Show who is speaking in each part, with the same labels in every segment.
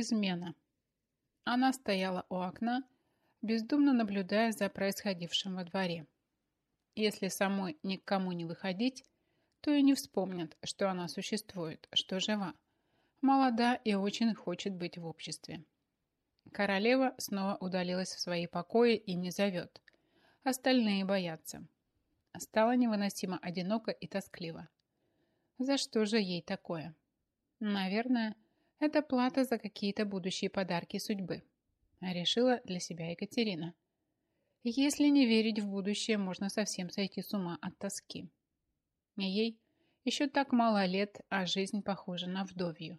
Speaker 1: Измена. Она стояла у окна, бездумно наблюдая за происходившим во дворе. Если самой никому не выходить, то и не вспомнят, что она существует, что жива, молода и очень хочет быть в обществе. Королева снова удалилась в свои покои и не зовет. Остальные боятся. Стало невыносимо одиноко и тоскливо. За что же ей такое? Наверное, это плата за какие-то будущие подарки судьбы. Решила для себя Екатерина. Если не верить в будущее, можно совсем сойти с ума от тоски. Ей еще так мало лет, а жизнь похожа на вдовью.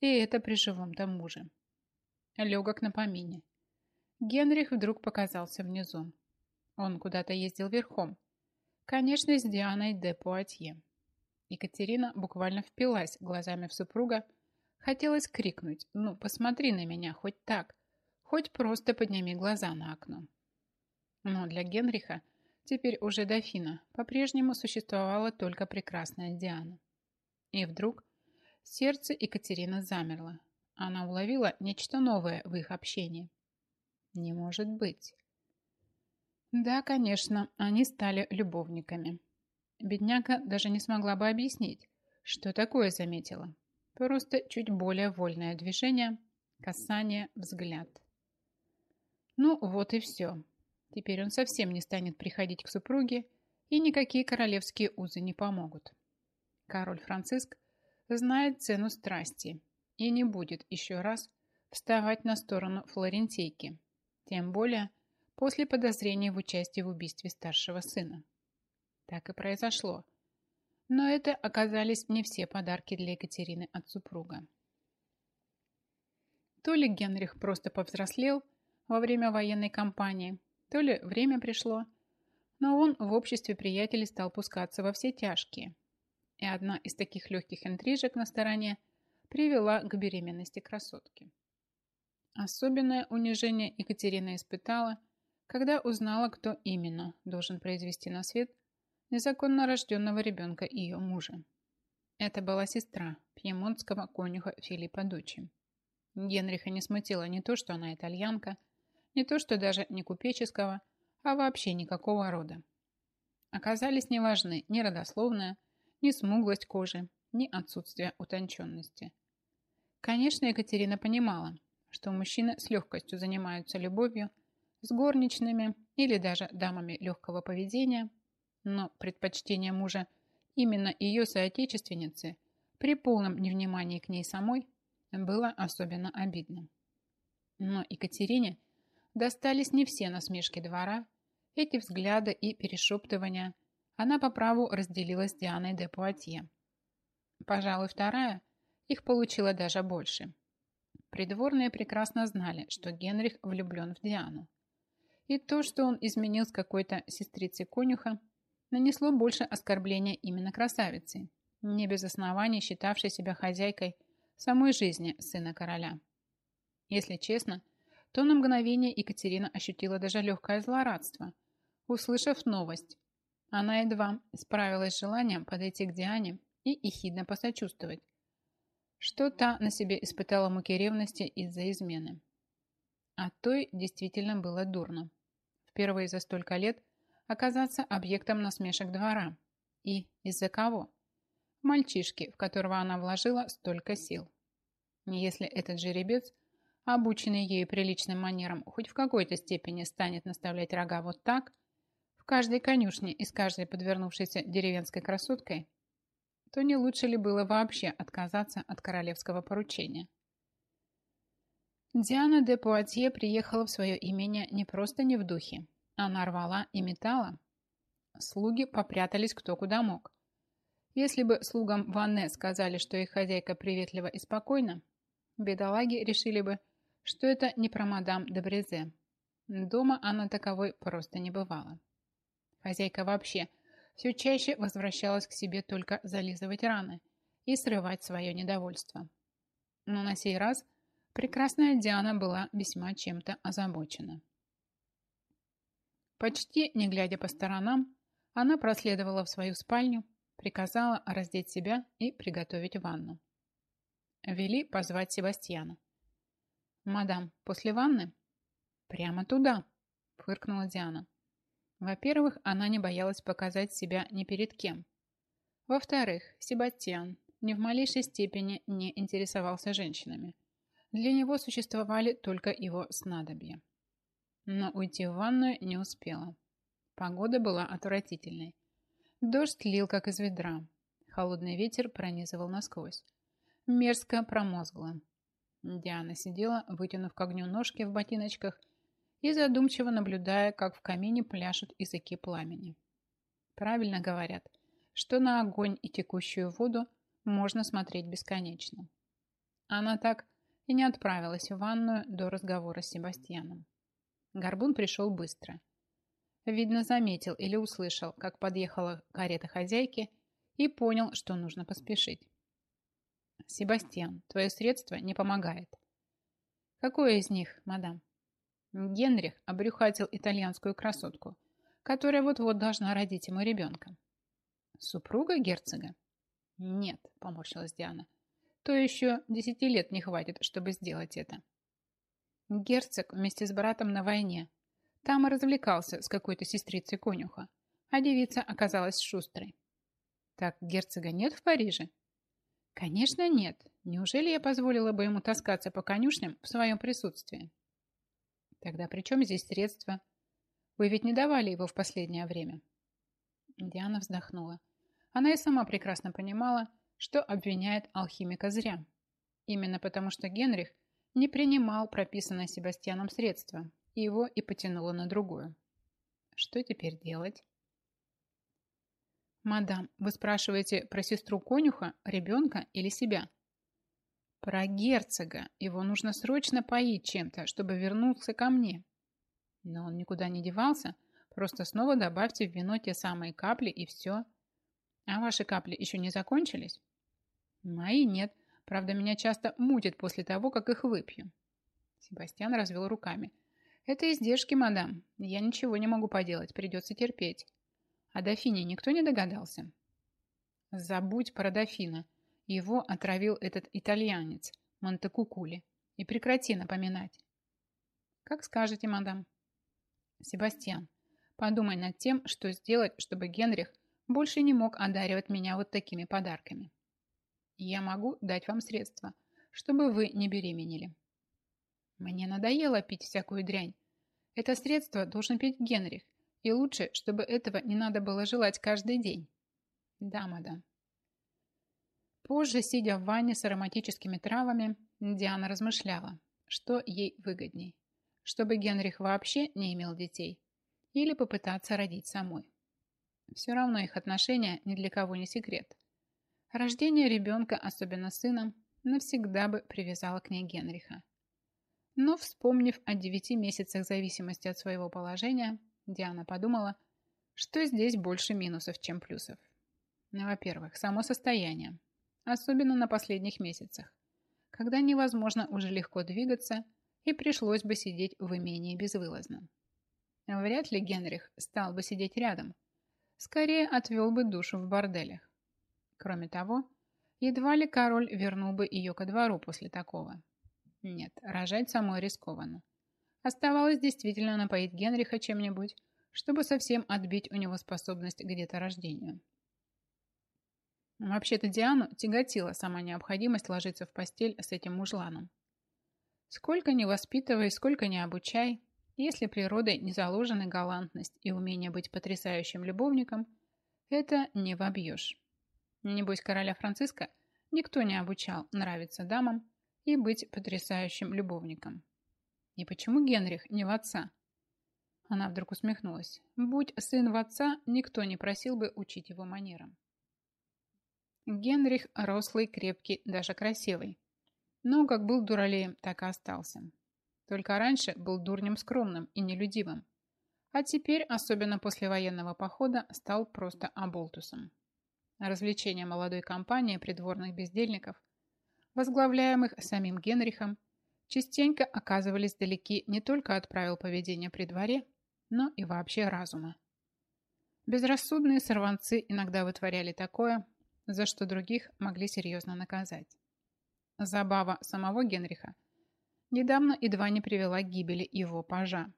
Speaker 1: И это при живом-то муже. Легок на помине. Генрих вдруг показался внизу. Он куда-то ездил верхом. Конечно, с Дианой де Пуатье. Екатерина буквально впилась глазами в супруга, Хотелось крикнуть, ну, посмотри на меня, хоть так, хоть просто подними глаза на окно. Но для Генриха, теперь уже дофина, по-прежнему существовала только прекрасная Диана. И вдруг сердце Екатерины замерло. Она уловила нечто новое в их общении. Не может быть. Да, конечно, они стали любовниками. Бедняка даже не смогла бы объяснить, что такое заметила. Просто чуть более вольное движение, касание, взгляд. Ну вот и все. Теперь он совсем не станет приходить к супруге, и никакие королевские узы не помогут. Король Франциск знает цену страсти и не будет еще раз вставать на сторону флорентийки, тем более после подозрений в участии в убийстве старшего сына. Так и произошло – но это оказались не все подарки для Екатерины от супруга. То ли Генрих просто повзрослел во время военной кампании, то ли время пришло, но он в обществе приятелей стал пускаться во все тяжкие. И одна из таких легких интрижек на стороне привела к беременности красотки. Особенное унижение Екатерина испытала, когда узнала, кто именно должен произвести на свет незаконно рожденного ребенка ее мужа. Это была сестра пьемонтского конюха Филиппа Дучи. Генриха не смутило не то, что она итальянка, не то, что даже не купеческого, а вообще никакого рода. Оказались неважны ни родословная, ни смуглость кожи, ни отсутствие утонченности. Конечно, Екатерина понимала, что мужчины с легкостью занимаются любовью с горничными или даже дамами легкого поведения, но предпочтение мужа именно ее соотечественницы при полном невнимании к ней самой было особенно обидно. Но Екатерине достались не все насмешки двора, эти взгляды и перешептывания она по праву разделила с Дианой де Пуатье. Пожалуй, вторая их получила даже больше. Придворные прекрасно знали, что Генрих влюблен в Диану. И то, что он изменил с какой-то сестрицей конюха, нанесло больше оскорбления именно красавице, не без оснований считавшей себя хозяйкой самой жизни сына короля. Если честно, то на мгновение Екатерина ощутила даже легкое злорадство, услышав новость. Она едва справилась с желанием подойти к Диане и ехидно посочувствовать, что та на себе испытала муки ревности из-за измены. А той действительно было дурно. Впервые за столько лет оказаться объектом насмешек двора. И из-за кого? Мальчишки, в которого она вложила столько сил. Если этот жеребец, обученный ею приличным манерам, хоть в какой-то степени станет наставлять рога вот так, в каждой конюшне и с каждой подвернувшейся деревенской красоткой, то не лучше ли было вообще отказаться от королевского поручения? Диана де Пуатье приехала в свое имение не просто не в духе, она рвала и метала. Слуги попрятались кто куда мог. Если бы слугам Ванне сказали, что их хозяйка приветлива и спокойна, бедолаги решили бы, что это не про мадам де Брезе. Дома она таковой просто не бывала. Хозяйка вообще все чаще возвращалась к себе только зализывать раны и срывать свое недовольство. Но на сей раз прекрасная Диана была весьма чем-то озабочена. Почти не глядя по сторонам, она проследовала в свою спальню, приказала раздеть себя и приготовить ванну. Вели позвать Себастьяна. Мадам, после ванны? Прямо туда, фыркнула Диана. Во-первых, она не боялась показать себя ни перед кем. Во-вторых, Себастьян ни в малейшей степени не интересовался женщинами. Для него существовали только его снадобья. Но уйти в ванную не успела. Погода была отвратительной. Дождь лил, как из ведра. Холодный ветер пронизывал насквозь. Мерзко промозгло. Диана сидела, вытянув к огню ножки в ботиночках и задумчиво наблюдая, как в камине пляшут языки пламени. Правильно говорят, что на огонь и текущую воду можно смотреть бесконечно. Она так и не отправилась в ванную до разговора с Себастьяном. Горбун пришел быстро. Видно, заметил или услышал, как подъехала карета хозяйки и понял, что нужно поспешить. «Себастьян, твое средство не помогает». «Какое из них, мадам?» Генрих обрюхатил итальянскую красотку, которая вот-вот должна родить ему ребенка. Супруга герцога? Нет, поморщилась Диана. То еще десяти лет не хватит, чтобы сделать это. Герцог вместе с братом на войне. Там и развлекался с какой-то сестрицей конюха, а девица оказалась шустрой. Так герцога нет в Париже? Конечно, нет. Неужели я позволила бы ему таскаться по конюшням в своем присутствии? Тогда при чем здесь средства? Вы ведь не давали его в последнее время. Диана вздохнула. Она и сама прекрасно понимала, что обвиняет алхимика зря. Именно потому, что Генрих не принимал прописанное Себастьяном средство, и его и потянуло на другое. Что теперь делать? «Мадам, вы спрашиваете про сестру конюха, ребенка или себя?» Про герцога. Его нужно срочно поить чем-то, чтобы вернуться ко мне. Но он никуда не девался. Просто снова добавьте в вино те самые капли и все. А ваши капли еще не закончились? Мои нет. Правда, меня часто мутит после того, как их выпью. Себастьян развел руками. Это издержки, мадам. Я ничего не могу поделать. Придется терпеть. А дофине никто не догадался? Забудь про дофина. Его отравил этот итальянец, Монтекукули. И прекрати напоминать. Как скажете, мадам. Себастьян, подумай над тем, что сделать, чтобы Генрих больше не мог одаривать меня вот такими подарками. Я могу дать вам средства, чтобы вы не беременели. Мне надоело пить всякую дрянь. Это средство должен пить Генрих, и лучше, чтобы этого не надо было желать каждый день. Да, мадам. Позже, сидя в ванне с ароматическими травами, Диана размышляла, что ей выгодней, чтобы Генрих вообще не имел детей или попытаться родить самой. Все равно их отношения ни для кого не секрет. Рождение ребенка, особенно сына, навсегда бы привязало к ней Генриха. Но, вспомнив о девяти месяцах зависимости от своего положения, Диана подумала, что здесь больше минусов, чем плюсов. Ну, во-первых, само состояние, особенно на последних месяцах, когда невозможно уже легко двигаться и пришлось бы сидеть в имении безвылазно. Вряд ли Генрих стал бы сидеть рядом, скорее отвел бы душу в борделях. Кроме того, едва ли король вернул бы ее ко двору после такого. Нет, рожать самой рискованно. Оставалось действительно напоить Генриха чем-нибудь, чтобы совсем отбить у него способность к деторождению. Вообще-то Диану тяготила сама необходимость ложиться в постель с этим мужланом. Сколько ни воспитывай, сколько ни обучай, если природой не заложены галантность и умение быть потрясающим любовником, это не вобьешь. Небось, короля Франциска никто не обучал нравиться дамам и быть потрясающим любовником. И почему Генрих не в отца? Она вдруг усмехнулась. Будь сын в отца, никто не просил бы учить его манерам. Генрих рослый, крепкий, даже красивый. Но как был дуралеем, так и остался. Только раньше был дурнем скромным и нелюдивым. А теперь, особенно после военного похода, стал просто оболтусом. Развлечения молодой компании придворных бездельников, возглавляемых самим Генрихом, частенько оказывались далеки не только от правил поведения при дворе, но и вообще разума. Безрассудные сорванцы иногда вытворяли такое, за что других могли серьезно наказать. Забава самого Генриха недавно едва не привела к гибели его пажа.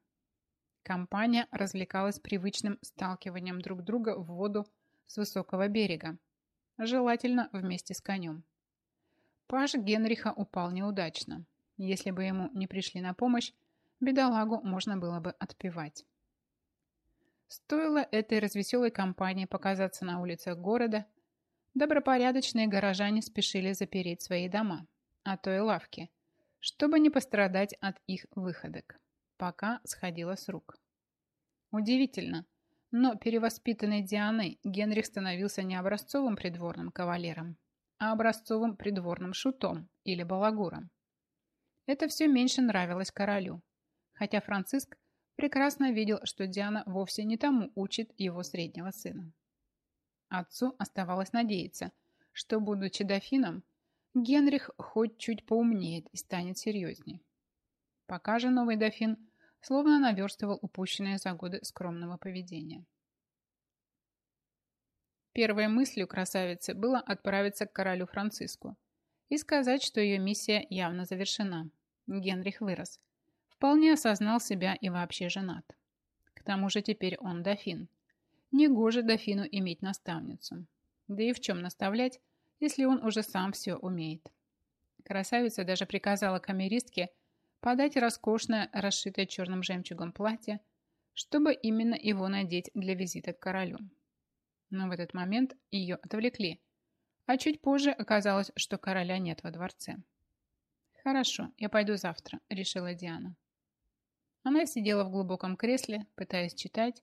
Speaker 1: Компания развлекалась привычным сталкиванием друг друга в воду с высокого берега, желательно вместе с конем. Паж Генриха упал неудачно. Если бы ему не пришли на помощь, бедолагу можно было бы отпевать. Стоило этой развеселой компании показаться на улицах города, добропорядочные горожане спешили запереть свои дома, а то и лавки, чтобы не пострадать от их выходок, пока сходило с рук. Удивительно, но перевоспитанный Дианой Генрих становился не образцовым придворным кавалером, а образцовым придворным шутом или балагуром. Это все меньше нравилось королю, хотя Франциск прекрасно видел, что Диана вовсе не тому учит его среднего сына. Отцу оставалось надеяться, что, будучи дофином, Генрих хоть чуть поумнеет и станет серьезней. Пока же новый дофин словно наверстывал упущенное за годы скромного поведения. Первой мыслью красавицы было отправиться к королю Франциску и сказать, что ее миссия явно завершена. Генрих вырос, Вполне осознал себя и вообще женат. К тому же теперь он дофин. Негоже дофину иметь наставницу. Да и в чем наставлять, если он уже сам все умеет. Красавица даже приказала камеристке подать роскошное, расшитое черным жемчугом платье, чтобы именно его надеть для визита к королю. Но в этот момент ее отвлекли, а чуть позже оказалось, что короля нет во дворце. «Хорошо, я пойду завтра», — решила Диана. Она сидела в глубоком кресле, пытаясь читать,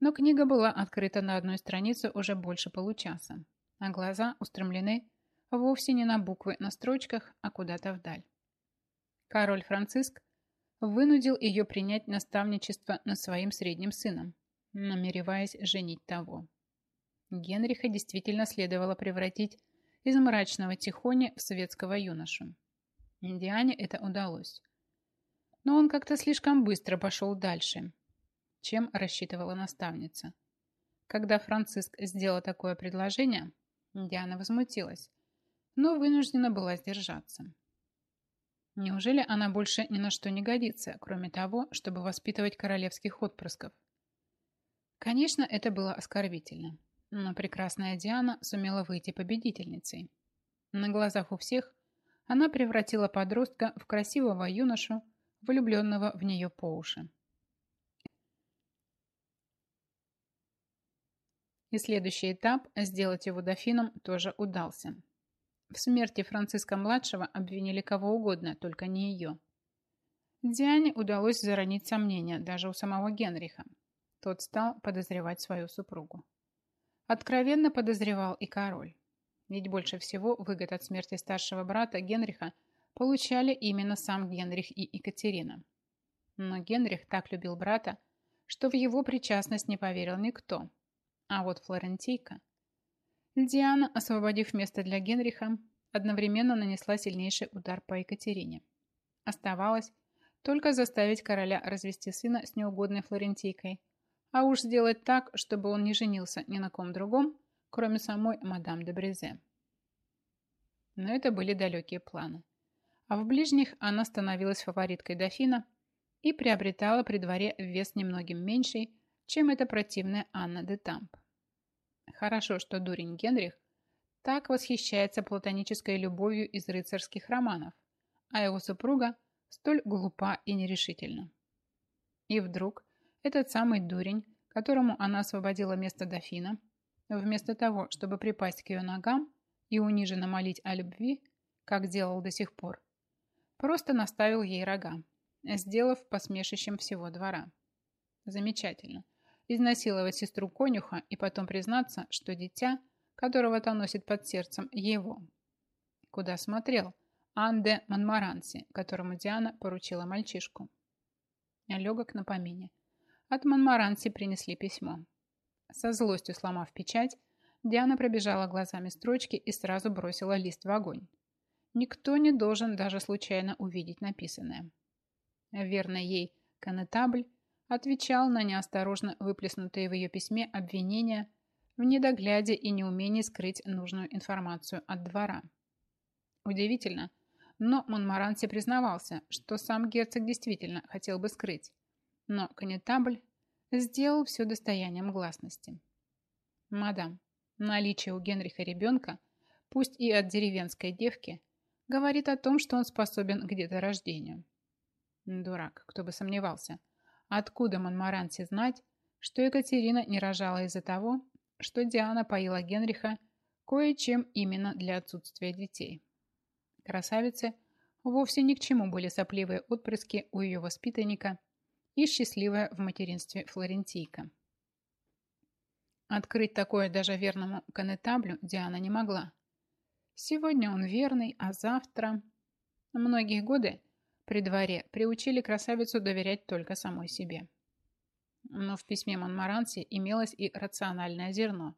Speaker 1: но книга была открыта на одной странице уже больше получаса, а глаза устремлены вовсе не на буквы на строчках, а куда-то вдаль. Король Франциск вынудил ее принять наставничество над своим средним сыном, намереваясь женить того. Генриха действительно следовало превратить из мрачного тихони в светского юношу. Индиане это удалось но он как-то слишком быстро пошел дальше, чем рассчитывала наставница. Когда Франциск сделал такое предложение, Диана возмутилась, но вынуждена была сдержаться. Неужели она больше ни на что не годится, кроме того, чтобы воспитывать королевских отпрысков? Конечно, это было оскорбительно, но прекрасная Диана сумела выйти победительницей. На глазах у всех она превратила подростка в красивого юношу, влюбленного в нее по уши. И следующий этап – сделать его дофином – тоже удался. В смерти Франциска-младшего обвинили кого угодно, только не ее. Диане удалось заронить сомнения даже у самого Генриха. Тот стал подозревать свою супругу. Откровенно подозревал и король. Ведь больше всего выгод от смерти старшего брата Генриха получали именно сам Генрих и Екатерина. Но Генрих так любил брата, что в его причастность не поверил никто. А вот Флорентийка... Диана, освободив место для Генриха, одновременно нанесла сильнейший удар по Екатерине. Оставалось только заставить короля развести сына с неугодной Флорентийкой, а уж сделать так, чтобы он не женился ни на ком другом, кроме самой мадам де Брезе. Но это были далекие планы а в ближних она становилась фавориткой дофина и приобретала при дворе вес немногим меньший, чем эта противная Анна де Тамп. Хорошо, что дурень Генрих так восхищается платонической любовью из рыцарских романов, а его супруга столь глупа и нерешительна. И вдруг этот самый дурень, которому она освободила место дофина, вместо того, чтобы припасть к ее ногам и униженно молить о любви, как делал до сих пор, Просто наставил ей рога, сделав посмешищем всего двора. Замечательно. Изнасиловать сестру конюха и потом признаться, что дитя, которого-то носит под сердцем, его. Куда смотрел? Анде Монмаранси, которому Диана поручила мальчишку. Легок на помине. От Монмаранси принесли письмо. Со злостью сломав печать, Диана пробежала глазами строчки и сразу бросила лист в огонь. Никто не должен даже случайно увидеть написанное. Верно ей конетабль отвечал на неосторожно выплеснутые в ее письме обвинения в недогляде и неумении скрыть нужную информацию от двора. Удивительно, но Монмаранси признавался, что сам герцог действительно хотел бы скрыть. Но конетабль сделал все достоянием гласности. «Мадам, наличие у Генриха ребенка, пусть и от деревенской девки, говорит о том, что он способен к деторождению». Дурак, кто бы сомневался. Откуда Монмаранси знать, что Екатерина не рожала из-за того, что Диана поила Генриха кое-чем именно для отсутствия детей. Красавице вовсе ни к чему были сопливые отпрыски у ее воспитанника и счастливая в материнстве Флорентийка. Открыть такое даже верному конетаблю Диана не могла. Сегодня он верный, а завтра... Многие годы при дворе приучили красавицу доверять только самой себе. Но в письме Монмаранси имелось и рациональное зерно.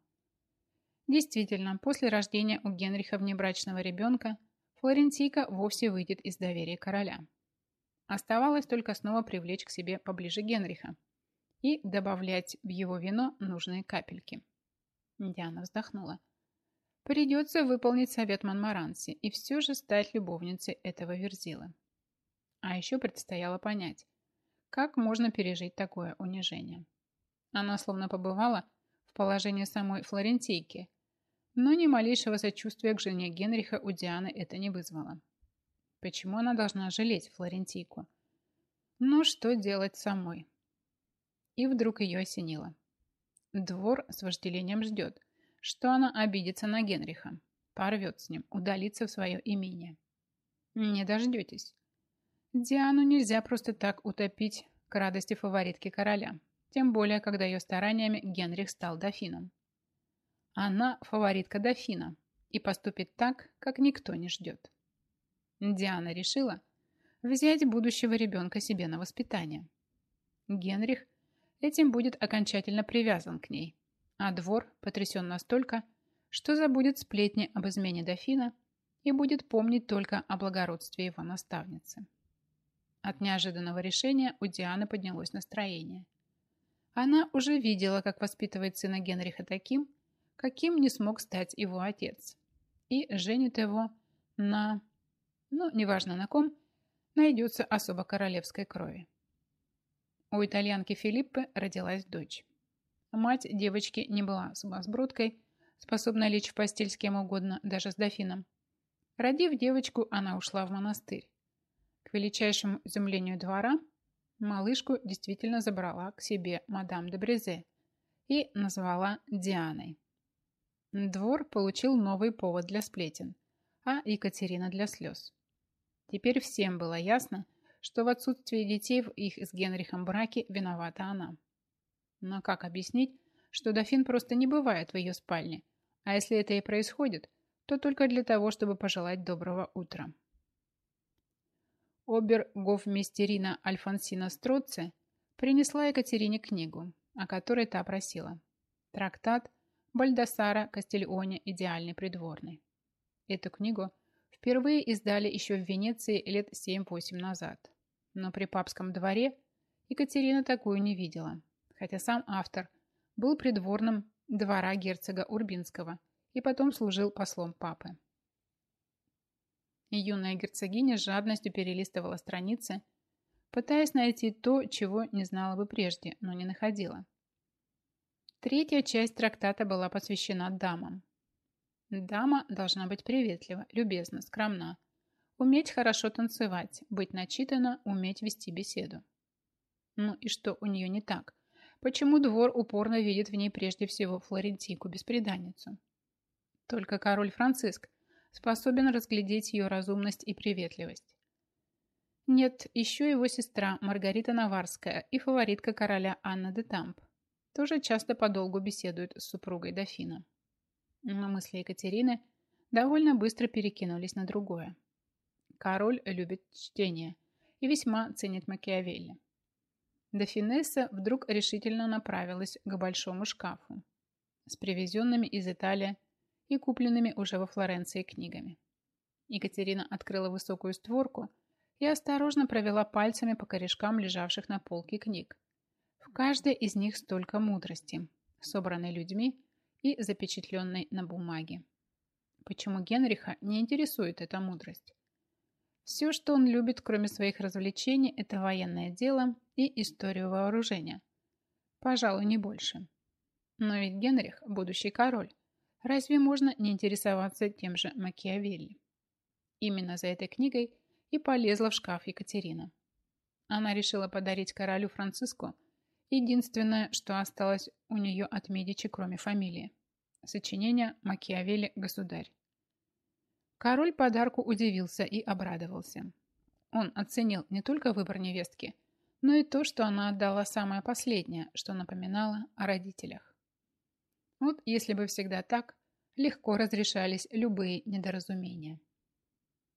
Speaker 1: Действительно, после рождения у Генриха внебрачного ребенка Флорентийка вовсе выйдет из доверия короля. Оставалось только снова привлечь к себе поближе Генриха и добавлять в его вино нужные капельки. Диана вздохнула. Придется выполнить совет Монмаранси и все же стать любовницей этого Верзилы. А еще предстояло понять, как можно пережить такое унижение. Она словно побывала в положении самой Флорентийки, но ни малейшего сочувствия к жене Генриха у Дианы это не вызвало. Почему она должна жалеть Флорентийку? Ну, что делать самой? И вдруг ее осенило. Двор с вожделением ждет, что она обидится на Генриха, порвет с ним, удалится в свое имение. Не дождетесь. Диану нельзя просто так утопить к радости фаворитки короля, тем более, когда ее стараниями Генрих стал дофином. Она фаворитка дофина и поступит так, как никто не ждет. Диана решила взять будущего ребенка себе на воспитание. Генрих этим будет окончательно привязан к ней, а двор потрясен настолько, что забудет сплетни об измене дофина и будет помнить только о благородстве его наставницы. От неожиданного решения у Дианы поднялось настроение. Она уже видела, как воспитывает сына Генриха таким, каким не смог стать его отец. И женит его на... ну, неважно на ком, найдется особо королевской крови. У итальянки Филиппы родилась дочь. Мать девочки не была сумасбродкой, способной лечь в постель с кем угодно, даже с дофином. Родив девочку, она ушла в монастырь. К величайшему изумлению двора, малышку действительно забрала к себе мадам де Брезе и назвала Дианой. Двор получил новый повод для сплетен, а Екатерина для слез. Теперь всем было ясно, что в отсутствии детей в их с Генрихом браке виновата она. Но как объяснить, что дофин просто не бывает в ее спальне, а если это и происходит, то только для того, чтобы пожелать доброго утра. Обер-гофмистерина Альфонсина Строци принесла Екатерине книгу, о которой та просила. Трактат Бальдасара Кастильоне «Идеальный придворный». Эту книгу впервые издали еще в Венеции лет 7-8 назад. Но при папском дворе Екатерина такую не видела, хотя сам автор был придворным двора герцога Урбинского и потом служил послом папы. Юная герцогиня с жадностью перелистывала страницы, пытаясь найти то, чего не знала бы прежде, но не находила – Третья часть трактата была посвящена дамам. Дама должна быть приветлива, любезна, скромна, уметь хорошо танцевать, быть начитана, уметь вести беседу. Ну и что у нее не так? Почему двор упорно видит в ней прежде всего флорентийку-беспреданницу? Только король Франциск способен разглядеть ее разумность и приветливость. Нет, еще его сестра Маргарита Наварская и фаворитка короля Анна де Тамп тоже часто подолгу беседует с супругой дофина. Но мысли Екатерины довольно быстро перекинулись на другое. Король любит чтение и весьма ценит Макиавелли. Дофинесса вдруг решительно направилась к большому шкафу с привезенными из Италии и купленными уже во Флоренции книгами. Екатерина открыла высокую створку и осторожно провела пальцами по корешкам лежавших на полке книг, в каждой из них столько мудрости, собранной людьми и запечатленной на бумаге. Почему Генриха не интересует эта мудрость? Все, что он любит, кроме своих развлечений, это военное дело и историю вооружения. Пожалуй, не больше. Но ведь Генрих – будущий король. Разве можно не интересоваться тем же Макиавелли? Именно за этой книгой и полезла в шкаф Екатерина. Она решила подарить королю Франциску единственное, что осталось у нее от Медичи, кроме фамилии. Сочинение Макиавелли «Государь». Король подарку удивился и обрадовался. Он оценил не только выбор невестки, но и то, что она отдала самое последнее, что напоминало о родителях. Вот если бы всегда так, легко разрешались любые недоразумения.